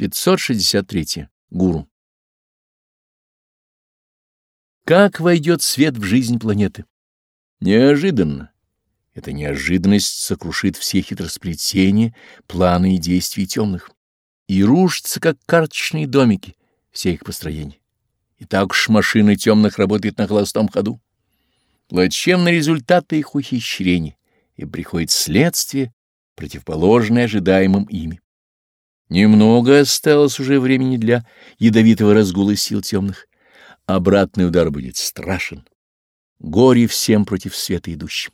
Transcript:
563. Гуру. Как войдет свет в жизнь планеты? Неожиданно. Эта неожиданность сокрушит все хитросплетения, планы и действия темных и рушится, как карточные домики, все их построения. И так уж машина темных работает на холостом ходу. Плачевны результаты их ухищрений, и приходит следствие, противоположное ожидаемым ими. Немного осталось уже времени для ядовитого разгула сил темных. Обратный удар будет страшен. Горе всем против света идущим.